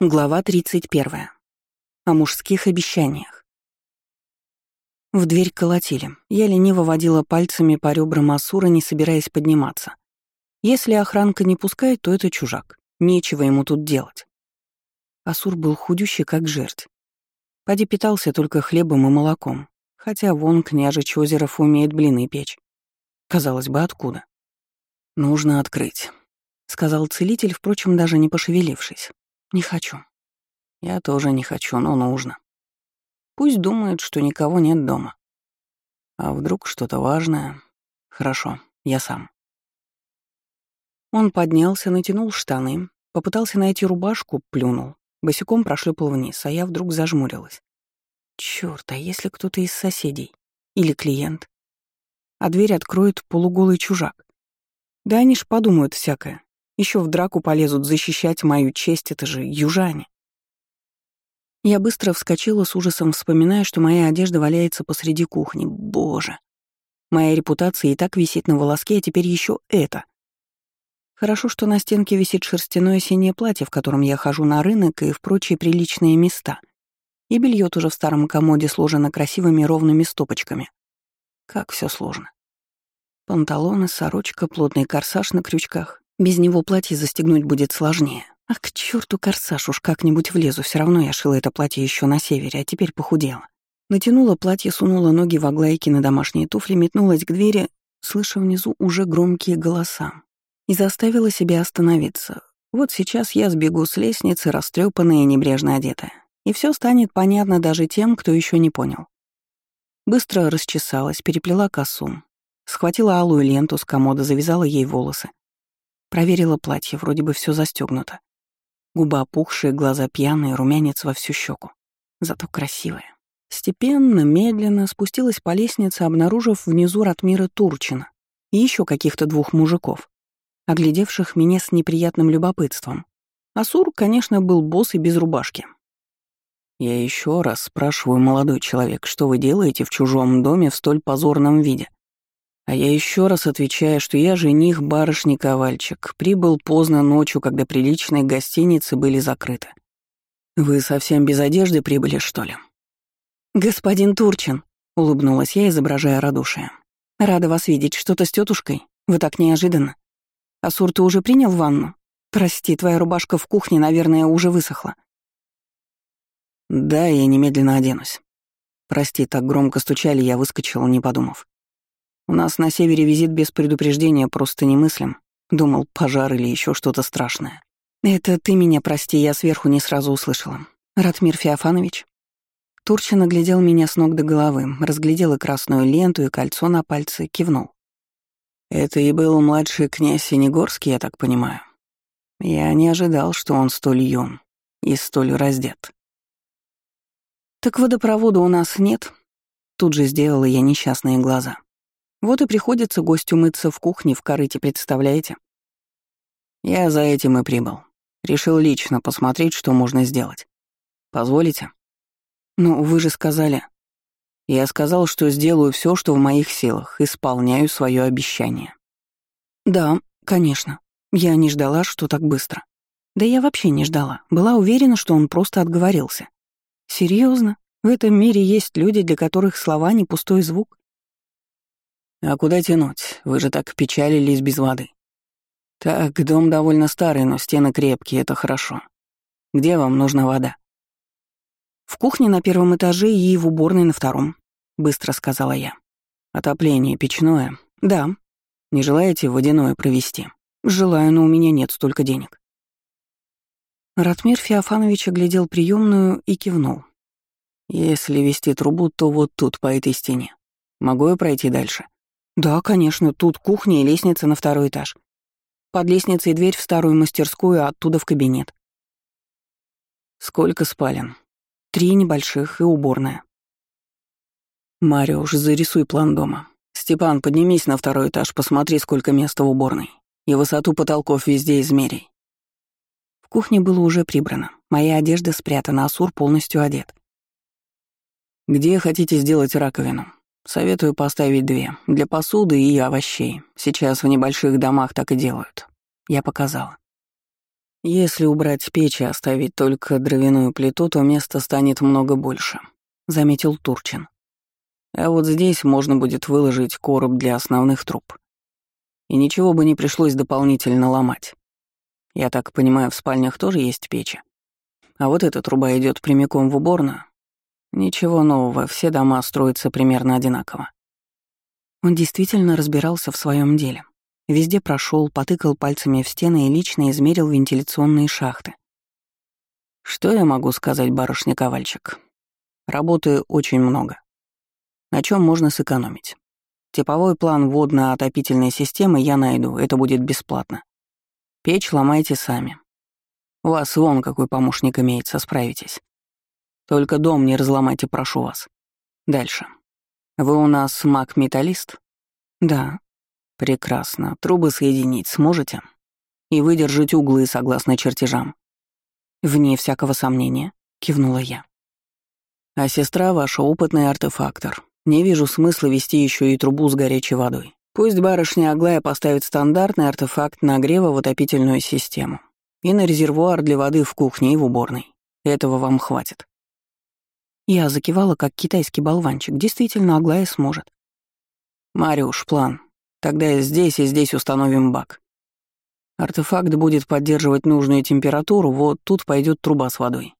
Глава 31. О мужских обещаниях. В дверь колотили. Я лениво водила пальцами по ребрам Асура, не собираясь подниматься. Если охранка не пускает, то это чужак. Нечего ему тут делать. Асур был худющий, как жерть. Пади питался только хлебом и молоком, хотя вон княжич Озеров умеет блины печь. Казалось бы, откуда? «Нужно открыть», — сказал целитель, впрочем, даже не пошевелившись. Не хочу. Я тоже не хочу, но нужно. Пусть думает, что никого нет дома. А вдруг что-то важное? Хорошо, я сам. Он поднялся, натянул штаны, попытался найти рубашку, плюнул. Босиком прошлепал вниз, а я вдруг зажмурилась. Чёрт, а если кто-то из соседей? Или клиент? А дверь откроет полуголый чужак. Да они ж подумают всякое. Еще в драку полезут защищать мою честь, это же южане. Я быстро вскочила с ужасом, вспоминая, что моя одежда валяется посреди кухни. Боже. Моя репутация и так висит на волоске, а теперь еще это. Хорошо, что на стенке висит шерстяное синее платье, в котором я хожу на рынок и в прочие приличные места. И белье тоже в старом комоде сложено красивыми ровными стопочками. Как все сложно. Панталоны, сорочка, плотный корсаж на крючках, без него платье застегнуть будет сложнее. Ах, к черту корсаж, уж как-нибудь влезу, все равно я шила это платье еще на севере, а теперь похудела. Натянула платье, сунула ноги в оглайки на домашние туфли, метнулась к двери, слыша внизу уже громкие голоса. И заставила себя остановиться. Вот сейчас я сбегу с лестницы, растрепанная и небрежно одетая. И все станет понятно даже тем, кто еще не понял. Быстро расчесалась, переплела косу, схватила алую ленту с комода, завязала ей волосы. Проверила платье, вроде бы все застегнуто. Губа опухшие, глаза пьяные, румянец во всю щеку. Зато красивая. Степенно, медленно спустилась по лестнице, обнаружив внизу Ратмира Турчина и еще каких-то двух мужиков, оглядевших меня с неприятным любопытством. Асур, конечно, был босс и без рубашки. «Я еще раз спрашиваю, молодой человек, что вы делаете в чужом доме в столь позорном виде?» А я еще раз отвечаю, что я жених барышни Ковальчик, прибыл поздно ночью, когда приличные гостиницы были закрыты. Вы совсем без одежды прибыли, что ли? Господин Турчин, улыбнулась я, изображая радушие. Рада вас видеть. Что-то с тетушкой? Вы так неожиданно. Асур, ты уже принял ванну? Прости, твоя рубашка в кухне, наверное, уже высохла. Да, я немедленно оденусь. Прости, так громко стучали, я выскочил, не подумав. У нас на севере визит без предупреждения просто немыслим. Думал, пожар или еще что-то страшное. Это ты меня прости, я сверху не сразу услышала. Ратмир Феофанович? Турчин оглядел меня с ног до головы, разглядел и красную ленту, и кольцо на пальце, кивнул. Это и был младший князь Синегорский, я так понимаю. Я не ожидал, что он столь юн и столь раздет. Так водопровода у нас нет. Тут же сделала я несчастные глаза. Вот и приходится гостю мыться в кухне в корыте, представляете? Я за этим и прибыл. Решил лично посмотреть, что можно сделать. Позволите? Ну, вы же сказали... Я сказал, что сделаю все, что в моих силах, исполняю свое обещание. Да, конечно. Я не ждала, что так быстро. Да я вообще не ждала. Была уверена, что он просто отговорился. Серьезно? В этом мире есть люди, для которых слова не пустой звук? А куда тянуть? Вы же так печалились без воды. Так, дом довольно старый, но стены крепкие, это хорошо. Где вам нужна вода? В кухне на первом этаже и в уборной на втором, быстро сказала я. Отопление печное? Да. Не желаете водяное провести? Желаю, но у меня нет столько денег. Ратмир Феофанович оглядел приемную и кивнул. Если вести трубу, то вот тут, по этой стене. Могу я пройти дальше? «Да, конечно, тут кухня и лестница на второй этаж. Под лестницей дверь в старую мастерскую, а оттуда в кабинет». «Сколько спален?» «Три небольших и уборная». «Мариуш, зарисуй план дома. Степан, поднимись на второй этаж, посмотри, сколько места в уборной. И высоту потолков везде измерей». В кухне было уже прибрано. Моя одежда спрятана, а Сур полностью одет. «Где хотите сделать раковину?» Советую поставить две. Для посуды и овощей. Сейчас в небольших домах так и делают. Я показала. Если убрать печь и оставить только дровяную плиту, то места станет много больше, заметил Турчин. А вот здесь можно будет выложить короб для основных труб. И ничего бы не пришлось дополнительно ломать. Я так понимаю, в спальнях тоже есть печи. А вот эта труба идет прямиком в уборную. Ничего нового, все дома строятся примерно одинаково. Он действительно разбирался в своем деле. Везде прошел, потыкал пальцами в стены и лично измерил вентиляционные шахты. Что я могу сказать, барышня Ковальчик? Работы очень много. На чем можно сэкономить? Типовой план водно-отопительной системы я найду, это будет бесплатно. Печь ломайте сами. У вас вон какой помощник имеется, справитесь. Только дом не разломайте, прошу вас. Дальше. Вы у нас маг-металлист? Да. Прекрасно. Трубы соединить сможете? И выдержать углы согласно чертежам? Вне всякого сомнения, кивнула я. А сестра ваша опытный артефактор. Не вижу смысла вести еще и трубу с горячей водой. Пусть барышня Аглая поставит стандартный артефакт нагрева в отопительную систему и на резервуар для воды в кухне и в уборной. Этого вам хватит. Я закивала, как китайский болванчик. Действительно, Аглая сможет. «Мариуш, план. Тогда здесь и здесь установим бак. Артефакт будет поддерживать нужную температуру, вот тут пойдет труба с водой.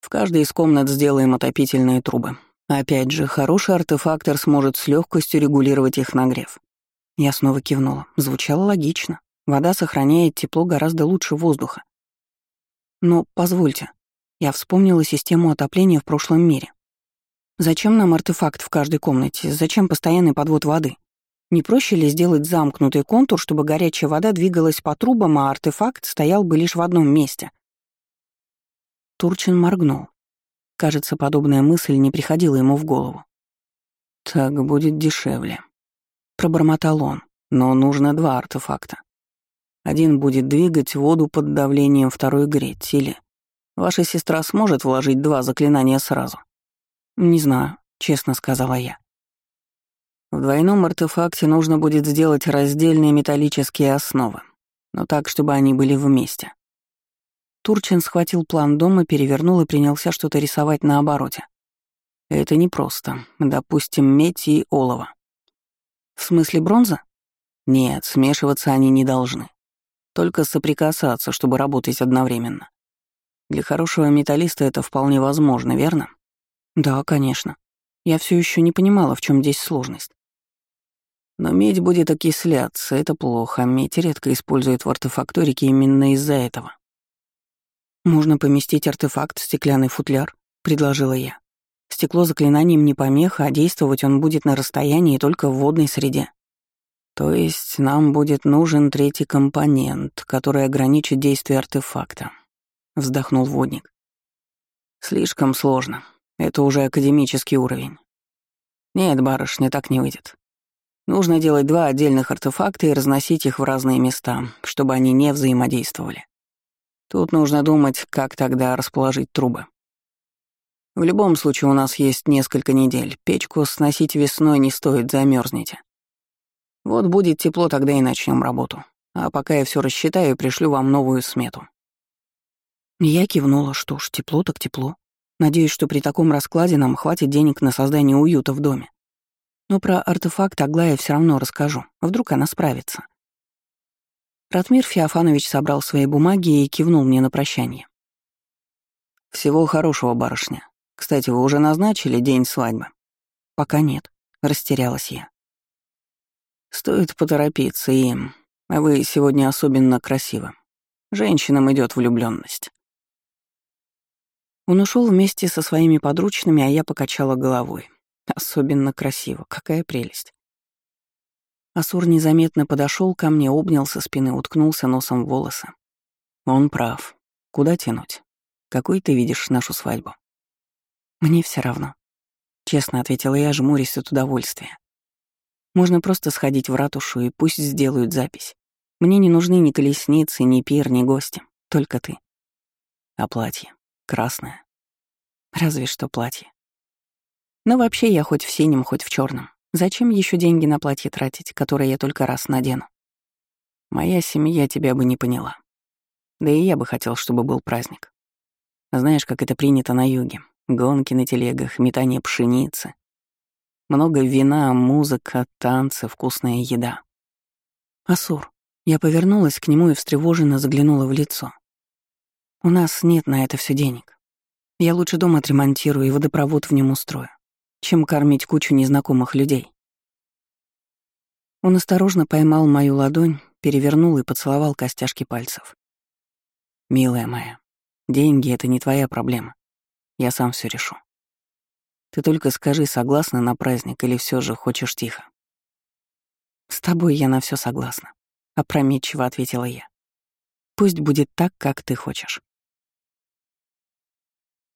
В каждой из комнат сделаем отопительные трубы. Опять же, хороший артефактор сможет с легкостью регулировать их нагрев. Я снова кивнула. Звучало логично. Вода сохраняет тепло гораздо лучше воздуха. Но позвольте, я вспомнила систему отопления в прошлом мире. Зачем нам артефакт в каждой комнате? Зачем постоянный подвод воды? Не проще ли сделать замкнутый контур, чтобы горячая вода двигалась по трубам, а артефакт стоял бы лишь в одном месте? Турчин моргнул. Кажется, подобная мысль не приходила ему в голову. «Так будет дешевле», — пробормотал он, «но нужно два артефакта. Один будет двигать воду под давлением, второй — греть, или Ваша сестра сможет вложить два заклинания сразу?» «Не знаю», — честно сказала я. В двойном артефакте нужно будет сделать раздельные металлические основы, но так, чтобы они были вместе. Турчин схватил план дома, перевернул и принялся что-то рисовать на обороте. Это непросто. Допустим, медь и олово. В смысле бронза? Нет, смешиваться они не должны. Только соприкасаться, чтобы работать одновременно. Для хорошего металлиста это вполне возможно, верно? Да, конечно. Я все еще не понимала, в чем здесь сложность. Но медь будет окисляться, это плохо. Медь редко используют в артефакторике именно из-за этого. «Можно поместить артефакт в стеклянный футляр», — предложила я. «Стекло заклинанием не помеха, а действовать он будет на расстоянии только в водной среде». «То есть нам будет нужен третий компонент, который ограничит действие артефакта», — вздохнул водник. «Слишком сложно. Это уже академический уровень. Нет, барышня, так не выйдет. Нужно делать два отдельных артефакта и разносить их в разные места, чтобы они не взаимодействовали. Тут нужно думать, как тогда расположить трубы. В любом случае у нас есть несколько недель. Печку сносить весной не стоит, замерзнете. Вот будет тепло, тогда и начнем работу. А пока я все рассчитаю пришлю вам новую смету. Я кивнула, что ж, тепло так тепло. Надеюсь, что при таком раскладе нам хватит денег на создание уюта в доме. Но про артефакт Аглая все равно расскажу. Вдруг она справится. Ратмир Феофанович собрал свои бумаги и кивнул мне на прощание. «Всего хорошего, барышня. Кстати, вы уже назначили день свадьбы?» «Пока нет», — растерялась я. «Стоит поторопиться им. Вы сегодня особенно красивы. Женщинам идет влюбленность. Он ушел вместе со своими подручными, а я покачала головой. Особенно красиво, какая прелесть. Асур незаметно подошел ко мне, обнял со спины, уткнулся носом в волосы. Он прав. Куда тянуть? Какой ты видишь нашу свадьбу? Мне все равно. Честно ответила я, жмурясь от удовольствия. Можно просто сходить в ратушу и пусть сделают запись. Мне не нужны ни колесницы, ни пир, ни гости. Только ты. А платье? Красное. Разве что платье. Но вообще я хоть в синем, хоть в черном. Зачем еще деньги на платье тратить, которое я только раз надену? Моя семья тебя бы не поняла. Да и я бы хотел, чтобы был праздник. Знаешь, как это принято на юге. Гонки на телегах, метание пшеницы. Много вина, музыка, танцы, вкусная еда. Асур. Я повернулась к нему и встревоженно заглянула в лицо. У нас нет на это все денег. Я лучше дом отремонтирую и водопровод в нем устрою, чем кормить кучу незнакомых людей. Он осторожно поймал мою ладонь, перевернул и поцеловал костяшки пальцев. «Милая моя, деньги — это не твоя проблема. Я сам все решу. Ты только скажи, согласна на праздник или все же хочешь тихо?» «С тобой я на все согласна», — опрометчиво ответила я. «Пусть будет так, как ты хочешь».